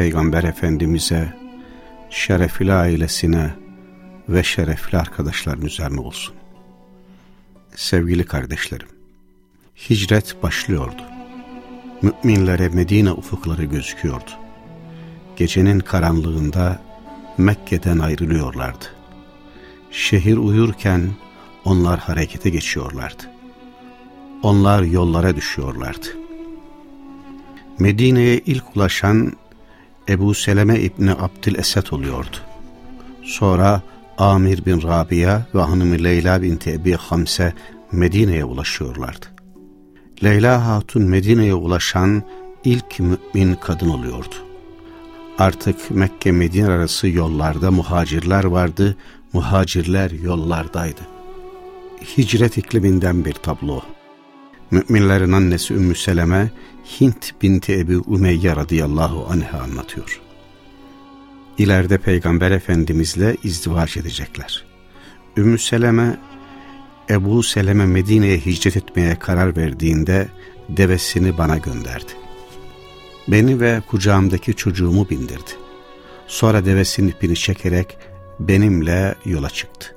Peygamber Efendimiz'e, şerefli ailesine ve şerefli arkadaşların üzerine olsun. Sevgili kardeşlerim, hicret başlıyordu. Müminlere Medine ufukları gözüküyordu. Gecenin karanlığında Mekke'den ayrılıyorlardı. Şehir uyurken onlar harekete geçiyorlardı. Onlar yollara düşüyorlardı. Medine'ye ilk ulaşan Ebu Seleme İbni Abdülesed oluyordu. Sonra Amir bin Rabia ve hanımı Leyla binti Ebi Hamse Medine'ye ulaşıyorlardı. Leyla Hatun Medine'ye ulaşan ilk mümin kadın oluyordu. Artık Mekke-Medine arası yollarda muhacirler vardı, muhacirler yollardaydı. Hicret ikliminden bir tablo. Müminlerin annesi Ümmü Seleme, Hint binti Ebu Umeyye radıyallahu anh'a anlatıyor. İleride Peygamber Efendimizle izdivaç edecekler. Ümmü Seleme, Ebu Seleme Medine'ye hicret etmeye karar verdiğinde devesini bana gönderdi. Beni ve kucağımdaki çocuğumu bindirdi. Sonra devesinin ipini çekerek benimle yola çıktı.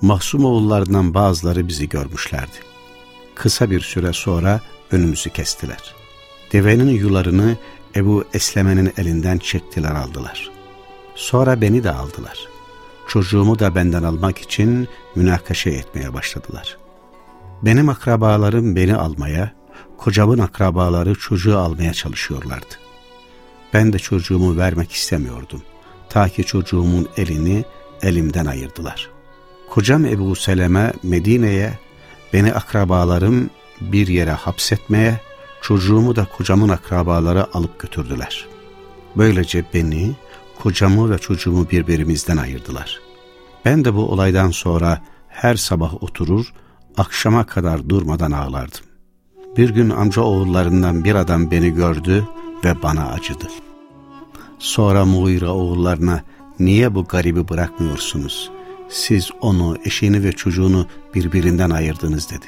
Mahsum oğullarından bazıları bizi görmüşlerdi. Kısa bir süre sonra önümüzü kestiler. Devenin yularını Ebu Esleme'nin elinden çektiler aldılar. Sonra beni de aldılar. Çocuğumu da benden almak için münakaşa etmeye başladılar. Benim akrabalarım beni almaya, kocamın akrabaları çocuğu almaya çalışıyorlardı. Ben de çocuğumu vermek istemiyordum. Ta ki çocuğumun elini elimden ayırdılar. Kocam Ebu Seleme Medine'ye beni akrabalarım bir yere hapsetmeye, çocuğumu da kocamın akrabaları alıp götürdüler. Böylece beni, kocamı ve çocuğumu birbirimizden ayırdılar. Ben de bu olaydan sonra her sabah oturur, akşama kadar durmadan ağlardım. Bir gün amca oğullarından bir adam beni gördü ve bana acıdı. Sonra Muğira oğullarına niye bu garibi bırakmıyorsunuz? Siz onu, eşini ve çocuğunu birbirinden ayırdınız dedi.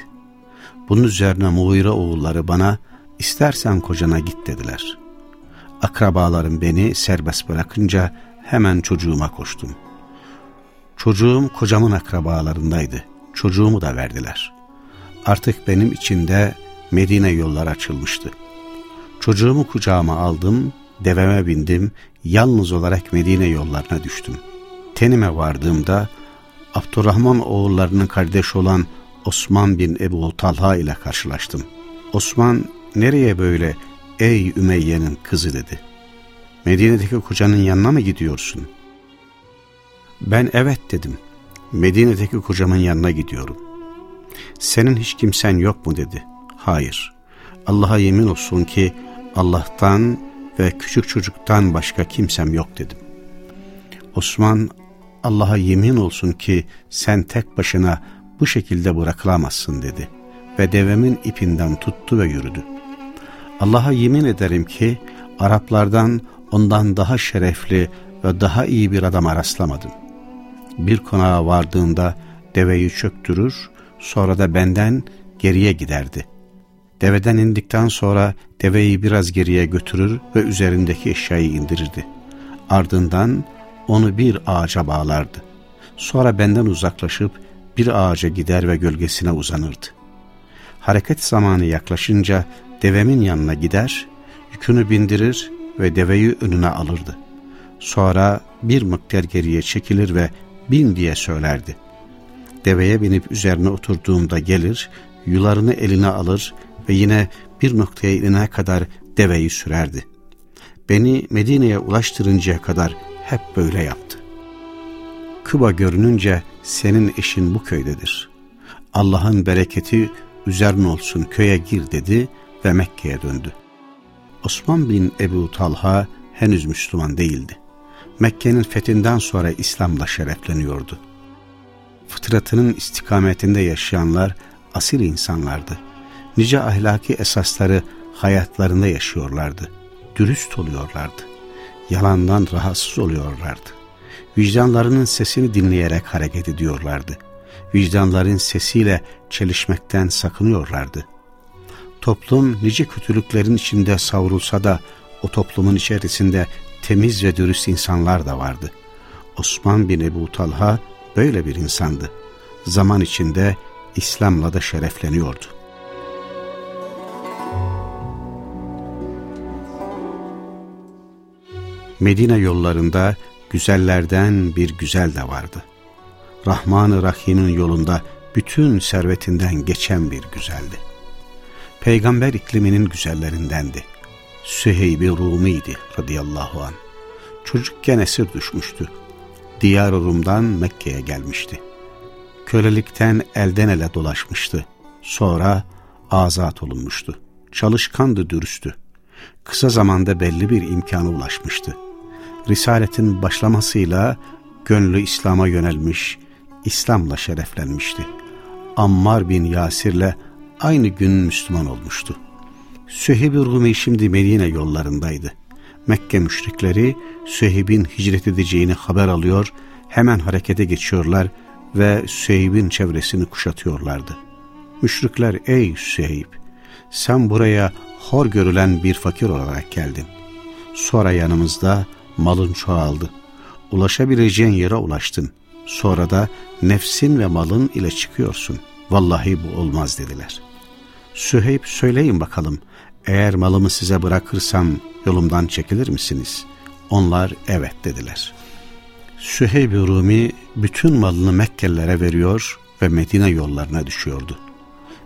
Bunun üzerine Muğira oğulları bana istersen kocana git dediler. Akrabalarım beni serbest bırakınca hemen çocuğuma koştum. Çocuğum kocamın akrabalarındaydı. Çocuğumu da verdiler. Artık benim içinde Medine yolları açılmıştı. Çocuğumu kucağıma aldım, deveme bindim, yalnız olarak Medine yollarına düştüm. Tenime vardığımda Abdurrahman oğullarının kardeşi olan Osman bin Ebu Talha ile karşılaştım. Osman nereye böyle ey Ümeyye'nin kızı dedi. Medine'deki kocanın yanına mı gidiyorsun? Ben evet dedim. Medine'deki kocamın yanına gidiyorum. Senin hiç kimsen yok mu dedi. Hayır. Allah'a yemin olsun ki Allah'tan ve küçük çocuktan başka kimsem yok dedim. Osman Allah'a yemin olsun ki sen tek başına bu şekilde bırakılamazsın dedi ve devemin ipinden tuttu ve yürüdü. Allah'a yemin ederim ki Araplardan ondan daha şerefli ve daha iyi bir adama rastlamadım. Bir konağa vardığında deveyi çöktürür, sonra da benden geriye giderdi. Deveden indikten sonra deveyi biraz geriye götürür ve üzerindeki eşyayı indirirdi. Ardından onu bir ağaca bağlardı. Sonra benden uzaklaşıp bir ağaca gider ve gölgesine uzanırdı. Hareket zamanı yaklaşınca devemin yanına gider, yükünü bindirir ve deveyi önüne alırdı. Sonra bir miktar geriye çekilir ve bin diye söylerdi. Deveye binip üzerine oturduğumda gelir, yularını eline alır ve yine bir noktaya inene kadar deveyi sürerdi. Beni Medine'ye ulaştırıncaya kadar hep böyle yaptı. Kıba görününce senin eşin bu köydedir. Allah'ın bereketi üzerine olsun köye gir dedi ve Mekke'ye döndü. Osman bin Ebu Talha henüz Müslüman değildi. Mekke'nin fethinden sonra İslam'la şerefleniyordu. Fıtratının istikametinde yaşayanlar asil insanlardı. Nice ahlaki esasları hayatlarında yaşıyorlardı. Dürüst oluyorlardı. Yalandan rahatsız oluyorlardı. Vicdanlarının sesini dinleyerek hareket ediyorlardı. Vicdanların sesiyle çelişmekten sakınıyorlardı. Toplum nice kötülüklerin içinde savrulsa da o toplumun içerisinde temiz ve dürüst insanlar da vardı. Osman bin Ebu Talha böyle bir insandı. Zaman içinde İslam'la da şerefleniyordu. Medine yollarında güzellerden bir güzel de vardı. Rahman-ı Rahim'in yolunda bütün servetinden geçen bir güzeldi. Peygamber ikliminin güzellerindendi. Süheyb-i Rumi'ydi radıyallahu an. Çocukken esir düşmüştü. Diyar Rum'dan Mekke'ye gelmişti. Kölelikten elden ele dolaşmıştı. Sonra azat olunmuştu. Çalışkandı, dürüstü. Kısa zamanda belli bir imkana ulaşmıştı. Risaletin başlamasıyla gönlü İslam'a yönelmiş, İslam'la şereflenmişti. Ammar bin Yasir'le aynı gün Müslüman olmuştu. Süheyb-i Rumi şimdi Medine yollarındaydı. Mekke müşrikleri Süheyb'in hicret edeceğini haber alıyor, hemen harekete geçiyorlar ve Süheyb'in çevresini kuşatıyorlardı. Müşrikler ey Süheyb sen buraya hor görülen bir fakir olarak geldin. Sonra yanımızda malın çoğaldı. Ulaşabileceğin yere ulaştın. Sonra da nefsin ve malın ile çıkıyorsun. Vallahi bu olmaz dediler. Süheyb söyleyin bakalım eğer malımı size bırakırsam yolumdan çekilir misiniz? Onlar evet dediler. Süheyb Rumi bütün malını Mekkelilere veriyor ve Medine yollarına düşüyordu.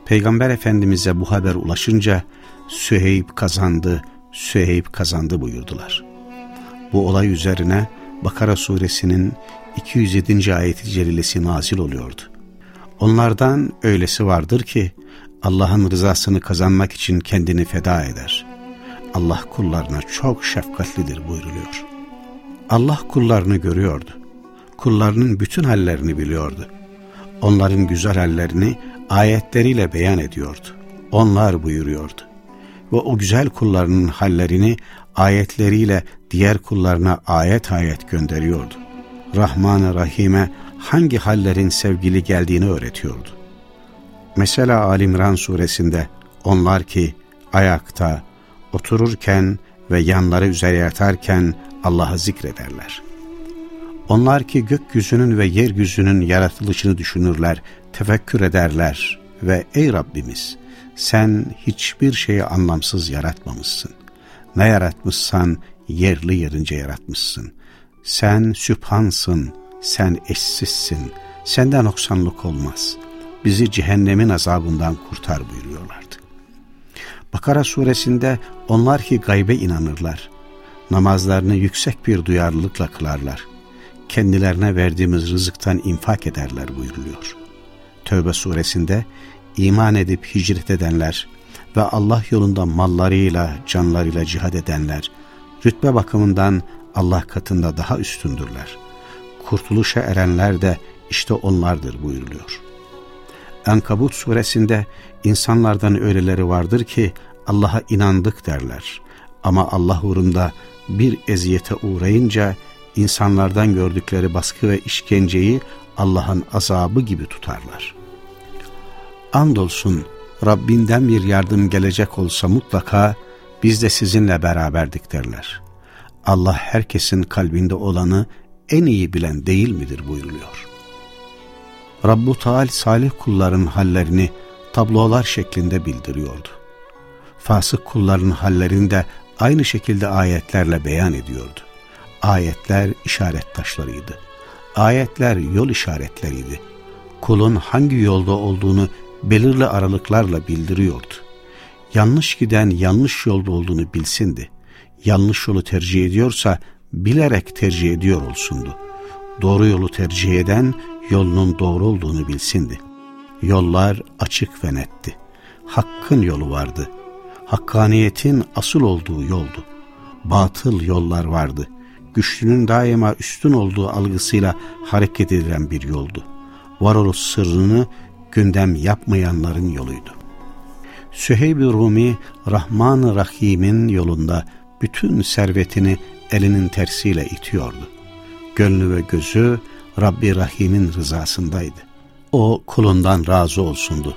Peygamber Efendimiz'e bu haber ulaşınca Süheyb kazandı, Süheyb kazandı buyurdular. Bu olay üzerine Bakara suresinin 207. ayeti celilesi nazil oluyordu. Onlardan öylesi vardır ki Allah'ın rızasını kazanmak için kendini feda eder. Allah kullarına çok şefkatlidir buyruluyor. Allah kullarını görüyordu. Kullarının bütün hallerini biliyordu. Onların güzel hallerini ayetleriyle beyan ediyordu. Onlar buyuruyordu. Ve o güzel kullarının hallerini ayetleriyle diğer kullarına ayet ayet gönderiyordu. Rahman-ı Rahim'e hangi hallerin sevgili geldiğini öğretiyordu. Mesela Alimran suresinde onlar ki ayakta, otururken ve yanları üzere yatarken Allah'ı zikrederler. Onlar ki gökyüzünün ve yeryüzünün yaratılışını düşünürler, tefekkür ederler ve ey Rabbimiz sen hiçbir şeyi anlamsız yaratmamışsın. Ne yaratmışsan yerli yerince yaratmışsın. Sen süphansın, sen eşsizsin, senden noksanlık olmaz. Bizi cehennemin azabından kurtar buyuruyorlardı. Bakara suresinde onlar ki gaybe inanırlar. Namazlarını yüksek bir duyarlılıkla kılarlar. Kendilerine verdiğimiz rızıktan infak ederler buyuruluyor. Tövbe suresinde iman edip hicret edenler ve Allah yolunda mallarıyla, canlarıyla cihad edenler, rütbe bakımından Allah katında daha üstündürler. Kurtuluşa erenler de işte onlardır buyuruluyor. Enkabut suresinde insanlardan öyleleri vardır ki Allah'a inandık derler. Ama Allah uğrunda bir eziyete uğrayınca insanlardan gördükleri baskı ve işkenceyi Allah'ın azabı gibi tutarlar. Andolsun Rabbinden bir yardım gelecek olsa mutlaka biz de sizinle beraberdik derler. Allah herkesin kalbinde olanı en iyi bilen değil midir buyuruluyor. Rabbu Teal salih kulların hallerini tablolar şeklinde bildiriyordu. Fasık kulların hallerini de aynı şekilde ayetlerle beyan ediyordu. Ayetler işaret taşlarıydı. Ayetler yol işaretleriydi. Kulun hangi yolda olduğunu belirli aralıklarla bildiriyordu. Yanlış giden yanlış yolda olduğunu bilsindi. Yanlış yolu tercih ediyorsa bilerek tercih ediyor olsundu. Doğru yolu tercih eden yolunun doğru olduğunu bilsindi. Yollar açık ve netti. Hakkın yolu vardı. Hakkaniyetin asıl olduğu yoldu. batıl yollar vardı. Güçlünün daima üstün olduğu algısıyla hareket edilen bir yoldu. Varoluş sırrını gündem yapmayanların yoluydu. Süheyb-i Rumi Rahman-ı Rahim'in yolunda bütün servetini elinin tersiyle itiyordu. Gönlü ve gözü Rabbi Rahim'in rızasındaydı. O kulundan razı olsundu.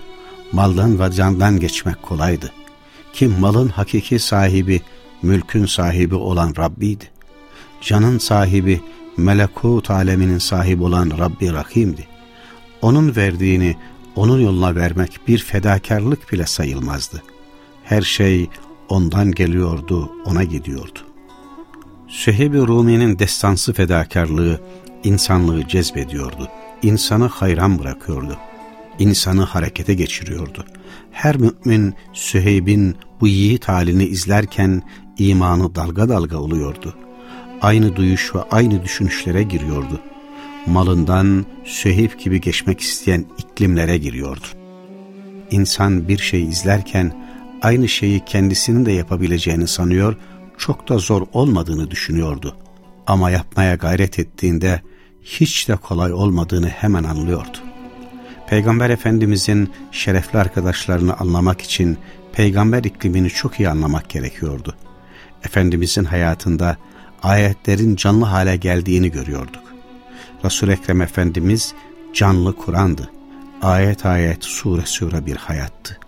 Maldan ve candan geçmek kolaydı. Kim malın hakiki sahibi, mülkün sahibi olan Rabbiydi. Canın sahibi, melekut aleminin sahibi olan Rabbi Rahim'di. Onun verdiğini onun yoluna vermek bir fedakarlık bile sayılmazdı. Her şey ondan geliyordu, ona gidiyordu. Süheyb-i Rumi'nin destansı fedakarlığı insanlığı cezbediyordu. İnsanı hayran bırakıyordu. İnsanı harekete geçiriyordu. Her mümin Süheyb'in bu yiğit halini izlerken imanı dalga dalga oluyordu. Aynı duyuş ve aynı düşünüşlere giriyordu. Malından Süheyb gibi geçmek isteyen iklimlere giriyordu. İnsan bir şey izlerken aynı şeyi kendisinin de yapabileceğini sanıyor, çok da zor olmadığını düşünüyordu. Ama yapmaya gayret ettiğinde hiç de kolay olmadığını hemen anlıyordu. Peygamber Efendimizin şerefli arkadaşlarını anlamak için peygamber iklimini çok iyi anlamak gerekiyordu. Efendimizin hayatında ayetlerin canlı hale geldiğini görüyorduk. Resul-i Ekrem Efendimiz canlı Kur'an'dı. Ayet ayet sure sure bir hayattı.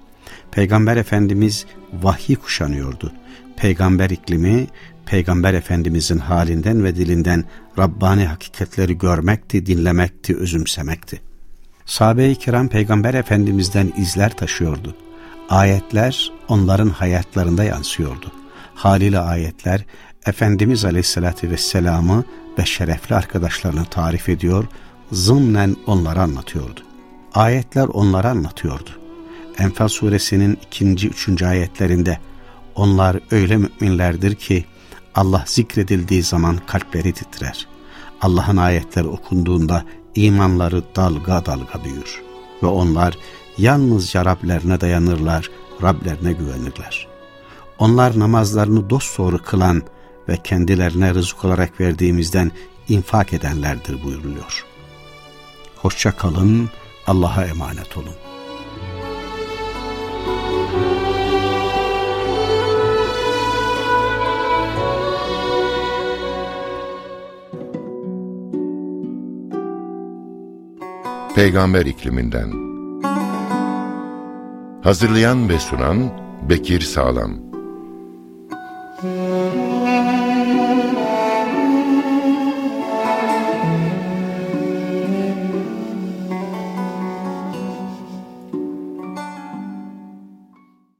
Peygamber Efendimiz vahiy kuşanıyordu. Peygamber iklimi, Peygamber Efendimizin halinden ve dilinden Rabbani hakikatleri görmekti, dinlemekti, özümsemekti. Sahabe-i kiram Peygamber Efendimiz'den izler taşıyordu. Ayetler onların hayatlarında yansıyordu. Haliyle ayetler Efendimiz Aleyhisselatü Vesselam'ı ve şerefli arkadaşlarını tarif ediyor, zımnen onları anlatıyordu. Ayetler onları anlatıyordu. Enfal suresinin ikinci, üçüncü ayetlerinde onlar öyle müminlerdir ki Allah zikredildiği zaman kalpleri titrer. Allah'ın ayetleri okunduğunda imanları dalga dalga büyür. Ve onlar yalnızca Rablerine dayanırlar, Rablerine güvenirler. Onlar namazlarını dosdoğru kılan ve kendilerine rızık olarak verdiğimizden infak edenlerdir buyuruluyor. Hoşça kalın, Allah'a emanet olun. Peygamber ikliminden Hazırlayan ve sunan Bekir Sağlam